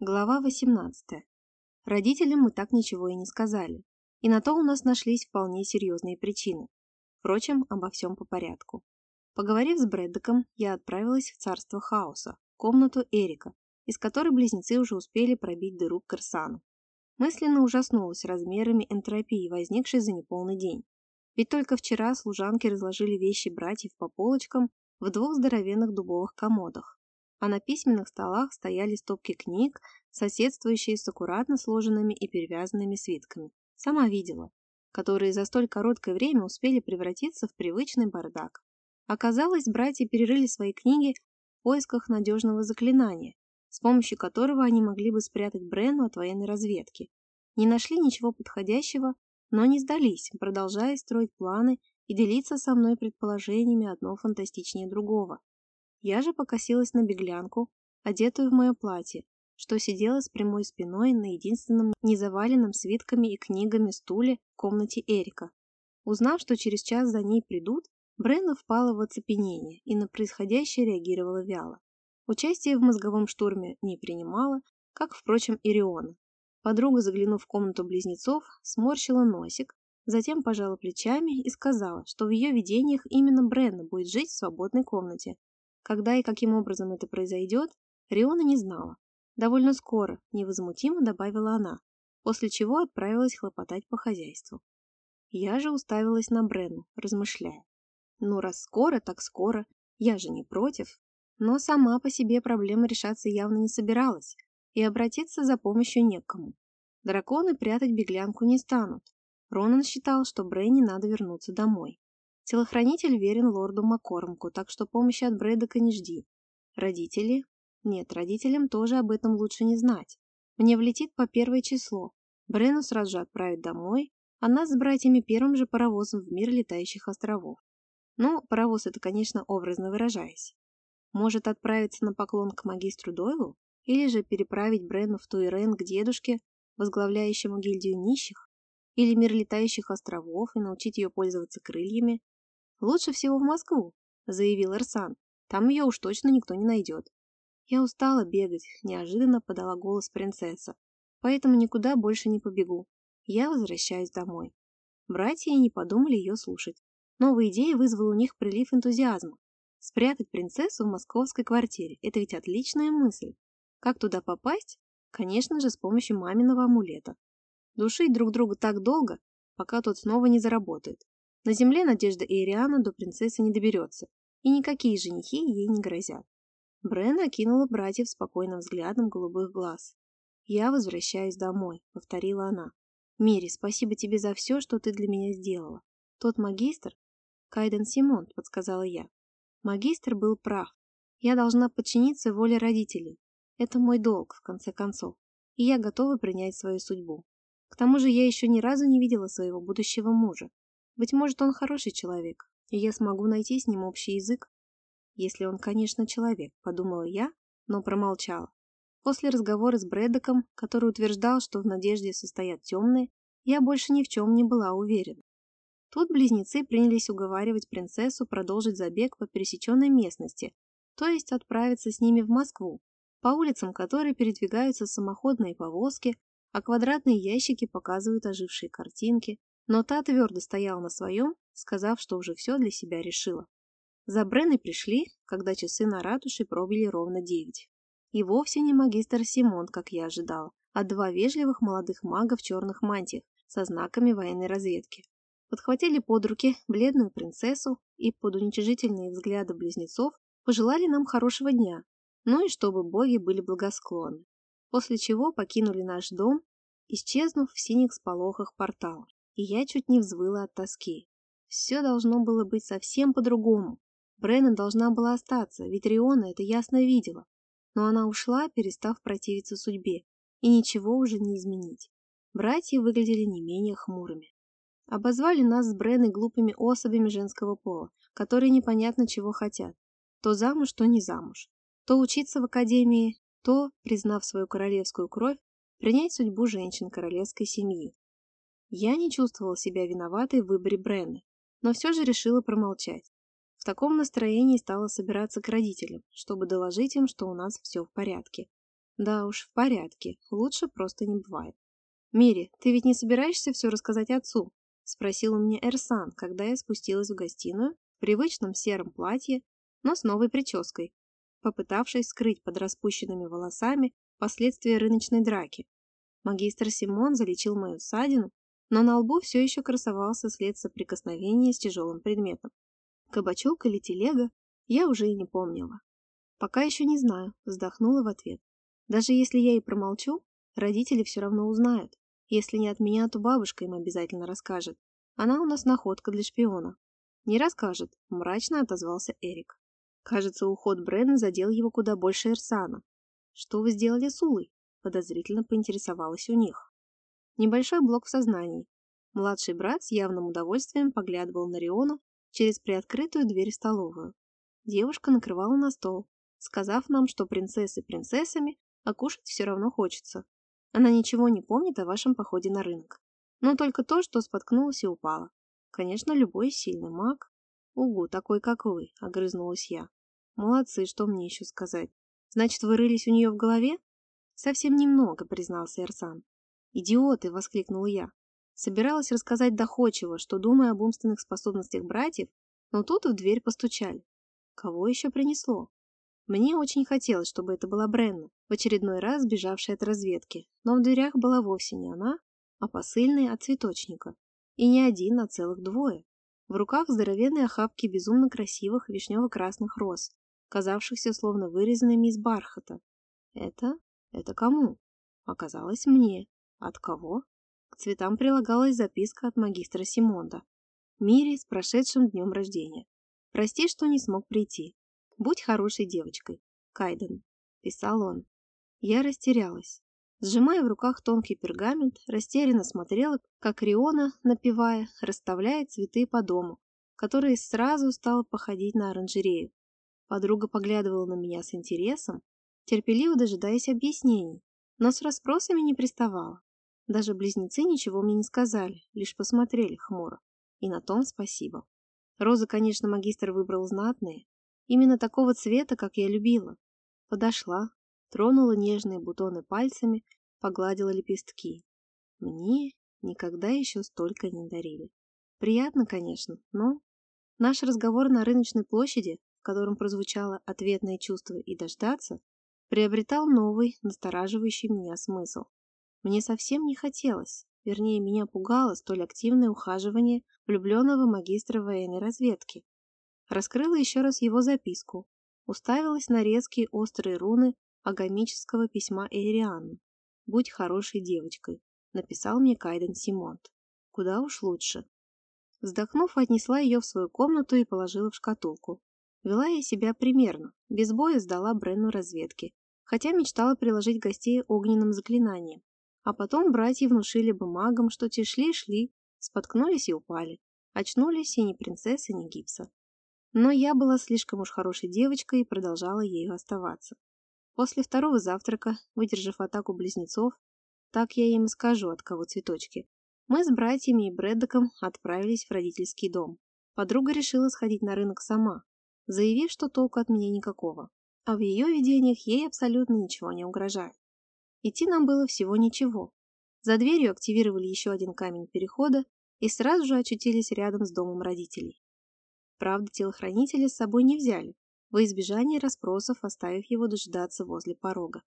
Глава 18. Родителям мы так ничего и не сказали. И на то у нас нашлись вполне серьезные причины. Впрочем, обо всем по порядку. Поговорив с Брэддоком, я отправилась в царство хаоса, комнату Эрика, из которой близнецы уже успели пробить дыру к Корсану. Мысленно ужаснулась размерами энтропии, возникшей за неполный день. Ведь только вчера служанки разложили вещи братьев по полочкам в двух здоровенных дубовых комодах а на письменных столах стояли стопки книг, соседствующие с аккуратно сложенными и перевязанными свитками. Сама видела, которые за столь короткое время успели превратиться в привычный бардак. Оказалось, братья перерыли свои книги в поисках надежного заклинания, с помощью которого они могли бы спрятать Брену от военной разведки. Не нашли ничего подходящего, но не сдались, продолжая строить планы и делиться со мной предположениями одно фантастичнее другого. Я же покосилась на беглянку, одетую в мое платье, что сидела с прямой спиной на единственном незаваленном свитками и книгами стуле в комнате Эрика. Узнав, что через час за ней придут, Бренна впала в оцепенение и на происходящее реагировала вяло. Участие в мозговом штурме не принимала, как, впрочем, и Риона. Подруга, заглянув в комнату близнецов, сморщила носик, затем пожала плечами и сказала, что в ее видениях именно Бренна будет жить в свободной комнате, когда и каким образом это произойдет, Риона не знала. Довольно скоро, невозмутимо добавила она, после чего отправилась хлопотать по хозяйству. Я же уставилась на Брену, размышляя. Ну, раз скоро, так скоро, я же не против. Но сама по себе проблема решаться явно не собиралась, и обратиться за помощью некому. Драконы прятать беглянку не станут. Ронан считал, что Бренни надо вернуться домой. Телохранитель верен лорду Маккормку, так что помощи от Брэдока не жди. Родители? Нет, родителям тоже об этом лучше не знать. Мне влетит по первое число. Брену сразу же отправят домой, а нас с братьями первым же паровозом в мир летающих островов. Ну, паровоз это, конечно, образно выражаясь. Может отправиться на поклон к магистру Дойлу? Или же переправить Брену в Туирен к дедушке, возглавляющему гильдию нищих? Или мир летающих островов и научить ее пользоваться крыльями? «Лучше всего в Москву», — заявил Эрсан. «Там ее уж точно никто не найдет». «Я устала бегать», — неожиданно подала голос принцесса. «Поэтому никуда больше не побегу. Я возвращаюсь домой». Братья не подумали ее слушать. Новая идея вызвала у них прилив энтузиазма. Спрятать принцессу в московской квартире – это ведь отличная мысль. Как туда попасть? Конечно же, с помощью маминого амулета. Душить друг друга так долго, пока тот снова не заработает. На земле Надежда Ириана до принцессы не доберется, и никакие женихи ей не грозят. Брена окинула братьев спокойным взглядом голубых глаз. «Я возвращаюсь домой», — повторила она. «Мири, спасибо тебе за все, что ты для меня сделала. Тот магистр...» «Кайден Симон», — подсказала я. Магистр был прав. Я должна подчиниться воле родителей. Это мой долг, в конце концов. И я готова принять свою судьбу. К тому же я еще ни разу не видела своего будущего мужа. Быть может, он хороший человек, и я смогу найти с ним общий язык. Если он, конечно, человек, подумала я, но промолчала. После разговора с Брэдоком, который утверждал, что в надежде состоят темные, я больше ни в чем не была уверена. Тут близнецы принялись уговаривать принцессу продолжить забег по пересеченной местности, то есть отправиться с ними в Москву, по улицам которой передвигаются самоходные повозки, а квадратные ящики показывают ожившие картинки, но та твердо стояла на своем, сказав, что уже все для себя решила. За Бреной пришли, когда часы на ратуше пробили ровно девять. И вовсе не магистр Симон, как я ожидала, а два вежливых молодых мага в черных мантиях со знаками военной разведки. Подхватили под руки бледную принцессу и под уничижительные взгляды близнецов пожелали нам хорошего дня, ну и чтобы боги были благосклонны. После чего покинули наш дом, исчезнув в синих сполохах портала и я чуть не взвыла от тоски. Все должно было быть совсем по-другому. Бреннан должна была остаться, ведь Риона это ясно видела. Но она ушла, перестав противиться судьбе, и ничего уже не изменить. Братья выглядели не менее хмурыми. Обозвали нас с Бренной глупыми особями женского пола, которые непонятно чего хотят. То замуж, то не замуж. То учиться в академии, то, признав свою королевскую кровь, принять судьбу женщин королевской семьи. Я не чувствовала себя виноватой в выборе Бренны, но все же решила промолчать. В таком настроении стала собираться к родителям, чтобы доложить им, что у нас все в порядке. Да уж, в порядке. Лучше просто не бывает. «Мири, ты ведь не собираешься все рассказать отцу?» – спросил у меня Эрсан, когда я спустилась в гостиную в привычном сером платье, но с новой прической, попытавшись скрыть под распущенными волосами последствия рыночной драки. Магистр Симон залечил мою ссадину, но на лбу все еще красовался след соприкосновения с тяжелым предметом. Кабачок или телега, я уже и не помнила. Пока еще не знаю, вздохнула в ответ. Даже если я и промолчу, родители все равно узнают. Если не от меня, то бабушка им обязательно расскажет. Она у нас находка для шпиона. Не расскажет, мрачно отозвался Эрик. Кажется, уход Брена задел его куда больше Эрсана. Что вы сделали с Улой? Подозрительно поинтересовалась у них. Небольшой блок в сознании. Младший брат с явным удовольствием поглядывал на Риону через приоткрытую дверь в столовую. Девушка накрывала на стол, сказав нам, что принцессы принцессами, а кушать все равно хочется. Она ничего не помнит о вашем походе на рынок. Но только то, что споткнулась и упала. Конечно, любой сильный маг. Угу, такой, как вы, огрызнулась я. Молодцы, что мне еще сказать. Значит, вы рылись у нее в голове? Совсем немного, признался Эрсан. Идиоты, воскликнула я. Собиралась рассказать доходчиво, что думаю об умственных способностях братьев, но тут в дверь постучали. Кого еще принесло? Мне очень хотелось, чтобы это была Бренна, в очередной раз сбежавшая от разведки, но в дверях была вовсе не она, а посыльный от цветочника. И не один, а целых двое. В руках здоровенные охапки безумно красивых вишнево-красных роз, казавшихся словно вырезанными из бархата. Это? Это кому? Оказалось мне. От кого? К цветам прилагалась записка от магистра Симонда. Мире с прошедшим днем рождения. Прости, что не смог прийти. «Будь хорошей девочкой, Кайден», — писал он. Я растерялась. Сжимая в руках тонкий пергамент, растерянно смотрела, как Риона, напевая, расставляет цветы по дому, который сразу стал походить на оранжерею. Подруга поглядывала на меня с интересом, терпеливо дожидаясь объяснений, но с расспросами не приставала. Даже близнецы ничего мне не сказали, лишь посмотрели хмуро. И на том спасибо. Розы, конечно, магистр выбрал знатные, Именно такого цвета, как я любила. Подошла, тронула нежные бутоны пальцами, погладила лепестки. Мне никогда еще столько не дарили. Приятно, конечно, но... Наш разговор на рыночной площади, в котором прозвучало ответное чувство и дождаться, приобретал новый, настораживающий меня смысл. Мне совсем не хотелось, вернее, меня пугало столь активное ухаживание влюбленного магистра военной разведки, Раскрыла еще раз его записку. Уставилась на резкие острые руны агамического письма Эйрианны. «Будь хорошей девочкой», — написал мне Кайден Симонт. Куда уж лучше. Вздохнув, отнесла ее в свою комнату и положила в шкатулку. Вела я себя примерно, без боя сдала Бренну разведки, хотя мечтала приложить гостей огненным заклинанием. А потом братья внушили бы магам, что те шли-шли, споткнулись и упали. Очнулись и ни принцессы, ни гипса. Но я была слишком уж хорошей девочкой и продолжала ею оставаться. После второго завтрака, выдержав атаку близнецов, так я им и скажу, от кого цветочки, мы с братьями и Брэддоком отправились в родительский дом. Подруга решила сходить на рынок сама, заявив, что толку от меня никакого, а в ее видениях ей абсолютно ничего не угрожает. Идти нам было всего ничего. За дверью активировали еще один камень перехода и сразу же очутились рядом с домом родителей. Правда, телохранителя с собой не взяли, во избежание расспросов, оставив его дожидаться возле порога.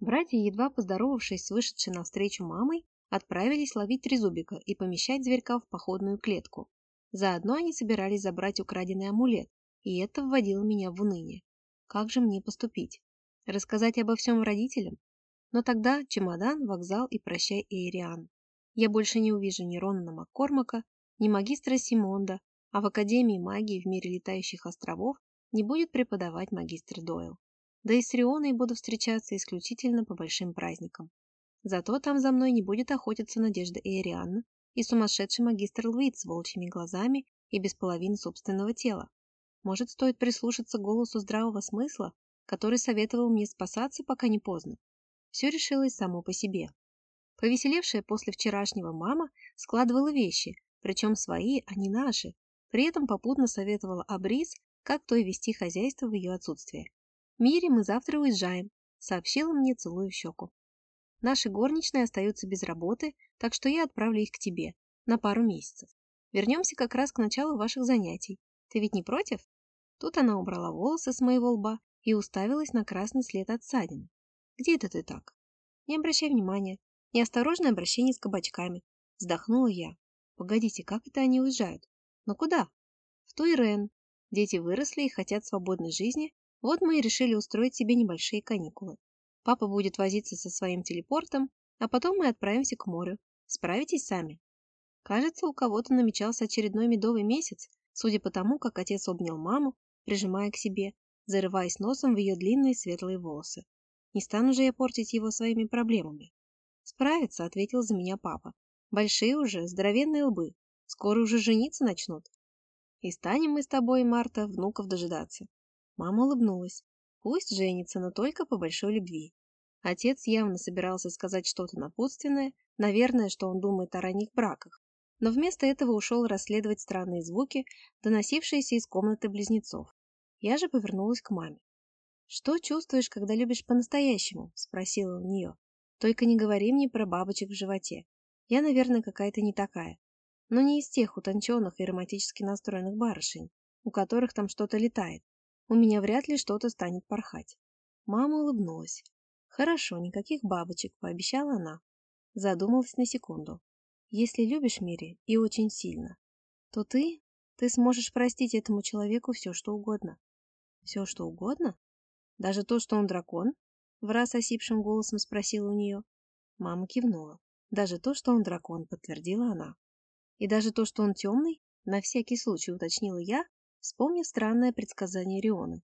Братья, едва поздоровавшись с вышедшей навстречу мамой, отправились ловить трезубика и помещать зверька в походную клетку. Заодно они собирались забрать украденный амулет, и это вводило меня в уныние. Как же мне поступить? Рассказать обо всем родителям? Но тогда чемодан, вокзал и прощай Эйриан. Я больше не увижу ни Ронана Маккормака, ни магистра Симонда, а в Академии магии в мире летающих островов не будет преподавать магистр Дойл. Да и с Рионой буду встречаться исключительно по большим праздникам. Зато там за мной не будет охотиться Надежда Эрианна и сумасшедший магистр Луид с волчьими глазами и без половины собственного тела. Может, стоит прислушаться голосу здравого смысла, который советовал мне спасаться, пока не поздно. Все решилось само по себе. Повеселевшая после вчерашнего мама складывала вещи, причем свои, а не наши, при этом попутно советовала Абрис, как то и вести хозяйство в ее отсутствие. «Мире мы завтра уезжаем», сообщила мне, целую щеку. Наши горничные остаются без работы, так что я отправлю их к тебе на пару месяцев. Вернемся как раз к началу ваших занятий. Ты ведь не против? Тут она убрала волосы с моего лба и уставилась на красный след от ссадины. Где это ты так? Не обращай внимания. Неосторожное обращение с кабачками. Вздохнула я. Погодите, как это они уезжают? Но куда? В Туирен. Дети выросли и хотят свободной жизни, вот мы и решили устроить себе небольшие каникулы. Папа будет возиться со своим телепортом, а потом мы отправимся к морю. Справитесь сами? Кажется, у кого-то намечался очередной медовый месяц, судя по тому, как отец обнял маму, прижимая к себе, зарываясь носом в ее длинные светлые волосы. Не стану же я портить его своими проблемами. Справится, ответил за меня папа. Большие уже, здоровенные лбы. Скоро уже жениться начнут. И станем мы с тобой, Марта, внуков дожидаться. Мама улыбнулась. Пусть женится, но только по большой любви. Отец явно собирался сказать что-то напутственное, наверное, что он думает о ранних браках, но вместо этого ушел расследовать странные звуки, доносившиеся из комнаты близнецов. Я же повернулась к маме. «Что чувствуешь, когда любишь по-настоящему?» – спросила у нее. «Только не говори мне про бабочек в животе. Я, наверное, какая-то не такая. Но не из тех утонченных и романтически настроенных барышень, у которых там что-то летает. У меня вряд ли что-то станет порхать». Мама улыбнулась. «Хорошо, никаких бабочек», – пообещала она. Задумалась на секунду. Если любишь Мири и очень сильно, то ты, ты сможешь простить этому человеку все, что угодно. Все, что угодно? Даже то, что он дракон? В раз осипшим голосом спросила у нее. Мама кивнула. Даже то, что он дракон, подтвердила она. И даже то, что он темный, на всякий случай уточнила я, вспомнив странное предсказание Рионы.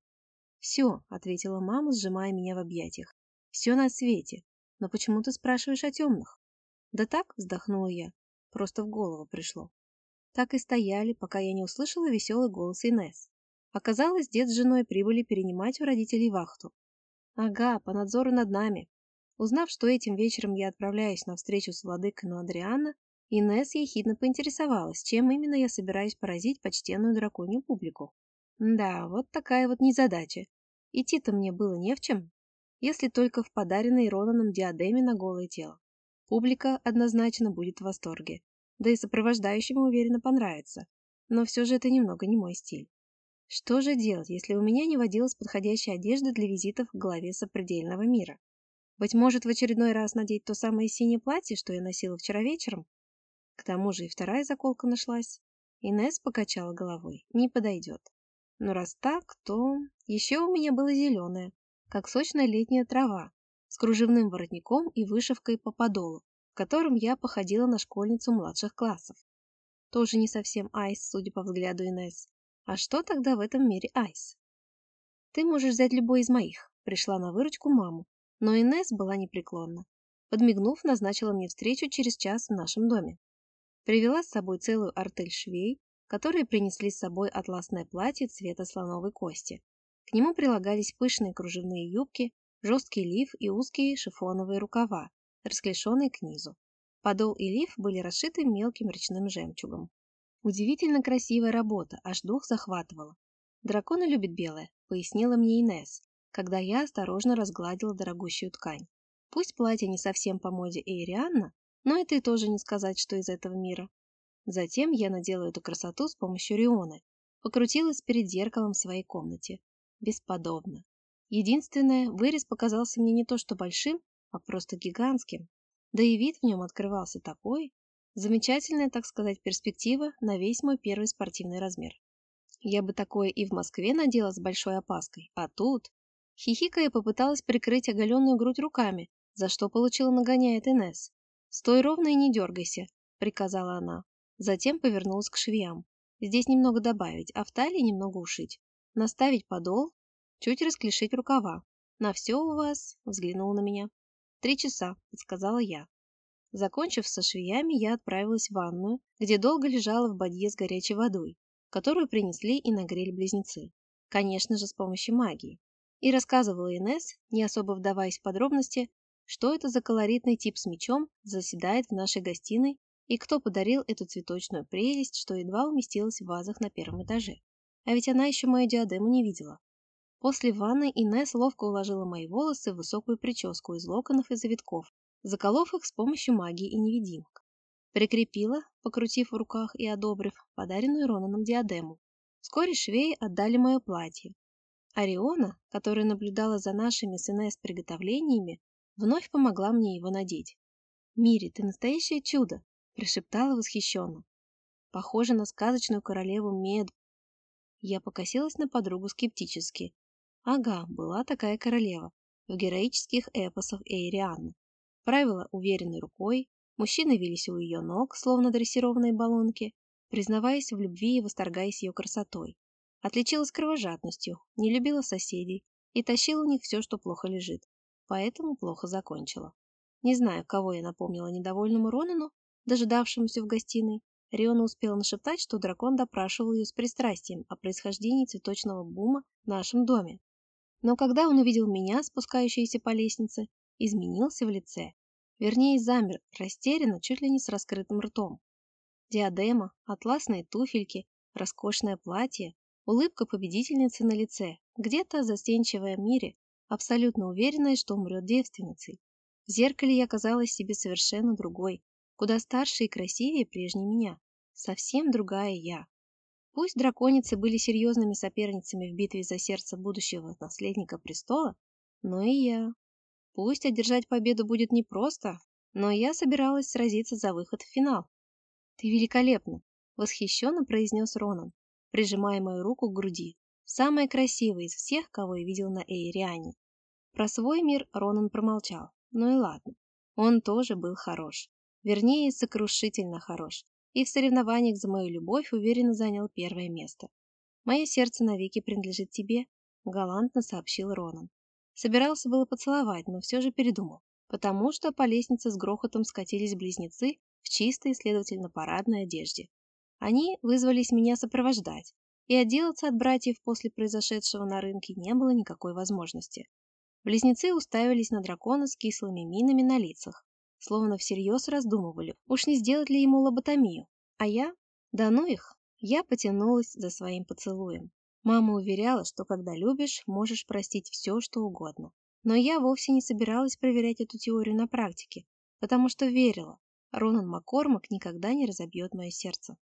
«Все», — ответила мама, сжимая меня в объятиях. «Все на свете. Но почему ты спрашиваешь о темных?» «Да так», — вздохнула я, — просто в голову пришло. Так и стояли, пока я не услышала веселый голос Инесс. Оказалось, дед с женой прибыли перенимать у родителей вахту. Ага, по надзору над нами. Узнав, что этим вечером я отправляюсь на встречу с владыкой Адриана, Инесс ехидно поинтересовалась, чем именно я собираюсь поразить почтенную драконью публику. Да, вот такая вот незадача. Идти-то мне было не в чем, если только в подаренной Ронаном диадеме на голое тело. Публика однозначно будет в восторге, да и сопровождающему уверенно понравится. Но все же это немного не мой стиль. Что же делать, если у меня не водилась подходящей одежды для визитов к главе сопредельного мира? Быть может, в очередной раз надеть то самое синее платье, что я носила вчера вечером? К тому же и вторая заколка нашлась. Инесс покачала головой. Не подойдет. Но раз так, то еще у меня было зеленое, как сочная летняя трава, с кружевным воротником и вышивкой по подолу, в котором я походила на школьницу младших классов. Тоже не совсем айс, судя по взгляду Инесс. А что тогда в этом мире айс? Ты можешь взять любой из моих, пришла на выручку маму, но Инесс была непреклонна. Подмигнув, назначила мне встречу через час в нашем доме. Привела с собой целую артель швей, которые принесли с собой атласное платье цвета слоновой кости. К нему прилагались пышные кружевные юбки, жесткий лиф и узкие шифоновые рукава, расклешенные к низу. Подол и лиф были расшиты мелким речным жемчугом. Удивительно красивая работа, аж дух захватывала. «Драконы любят белое», — пояснила мне Инесс, когда я осторожно разгладила дорогущую ткань. Пусть платье не совсем по моде Эйрианна, но это и тоже не сказать, что из этого мира. Затем я надела эту красоту с помощью Рионы, покрутилась перед зеркалом в своей комнате. Бесподобно. Единственное, вырез показался мне не то что большим, а просто гигантским. Да и вид в нем открывался такой. Замечательная, так сказать, перспектива на весь мой первый спортивный размер. Я бы такое и в Москве надела с большой опаской, а тут... Хихикая попыталась прикрыть оголенную грудь руками, за что получила нагоняет Инесс. «Стой ровно и не дергайся», — приказала она. Затем повернулась к швеям. Здесь немного добавить, а в талии немного ушить. Наставить подол, чуть расклешить рукава. На все у вас, взглянул на меня. Три часа, подсказала я. Закончив со швеями, я отправилась в ванную, где долго лежала в бадье с горячей водой, которую принесли и нагрели близнецы. Конечно же, с помощью магии. И рассказывала Инесс, не особо вдаваясь в подробности, что это за колоритный тип с мечом заседает в нашей гостиной и кто подарил эту цветочную прелесть, что едва уместилась в вазах на первом этаже. А ведь она еще мою диадему не видела. После ванны Инесс ловко уложила мои волосы в высокую прическу из локонов и завитков, заколов их с помощью магии и невидимок. Прикрепила, покрутив в руках и одобрив, подаренную Ронаном диадему. Вскоре швеи отдали мое платье. Ариона, которая наблюдала за нашими с Инесс приготовлениями, вновь помогла мне его надеть. «Мири, ты настоящее чудо!» – прошептала восхищенно. «Похожа на сказочную королеву Мед». Я покосилась на подругу скептически. Ага, была такая королева в героических эпосах Эйрианны. Правила уверенной рукой, мужчины вились у ее ног, словно дрессированные баллонки, признаваясь в любви и восторгаясь ее красотой. Отличилась кровожадностью, не любила соседей и тащила у них все, что плохо лежит. Поэтому плохо закончила. Не знаю, кого я напомнила недовольному Ронану, дожидавшемуся в гостиной. Риона успела нашептать, что дракон допрашивал ее с пристрастием о происхождении цветочного бума в нашем доме. Но когда он увидел меня, спускающуюся по лестнице, изменился в лице. Вернее, замер, растерянно, чуть ли не с раскрытым ртом. Диадема, атласные туфельки, роскошное платье, улыбка победительницы на лице, где-то застенчивая в мире, абсолютно уверенная, что умрет девственницей. В зеркале я казалась себе совершенно другой, куда старше и красивее прежней меня. Совсем другая я. Пусть драконицы были серьезными соперницами в битве за сердце будущего наследника престола, но и я. Пусть одержать победу будет непросто, но я собиралась сразиться за выход в финал. «Ты великолепна!» — восхищенно произнес Ронан, прижимая мою руку к груди. Самая красивая из всех, кого я видел на Эйриане. Про свой мир Ронан промолчал. Ну и ладно. Он тоже был хорош. Вернее, сокрушительно хорош. И в соревнованиях за мою любовь уверенно занял первое место. «Мое сердце навеки принадлежит тебе», — галантно сообщил Ронан. Собирался было поцеловать, но все же передумал, потому что по лестнице с грохотом скатились близнецы в чистой, следовательно, парадной одежде. Они вызвались меня сопровождать, и отделаться от братьев после произошедшего на рынке не было никакой возможности. Близнецы уставились на дракона с кислыми минами на лицах, словно всерьез раздумывали, уж не сделать ли ему лоботомию. А я? Да ну их! Я потянулась за своим поцелуем. Мама уверяла, что когда любишь, можешь простить все, что угодно. Но я вовсе не собиралась проверять эту теорию на практике, потому что верила, Ронан Маккормак никогда не разобьет мое сердце.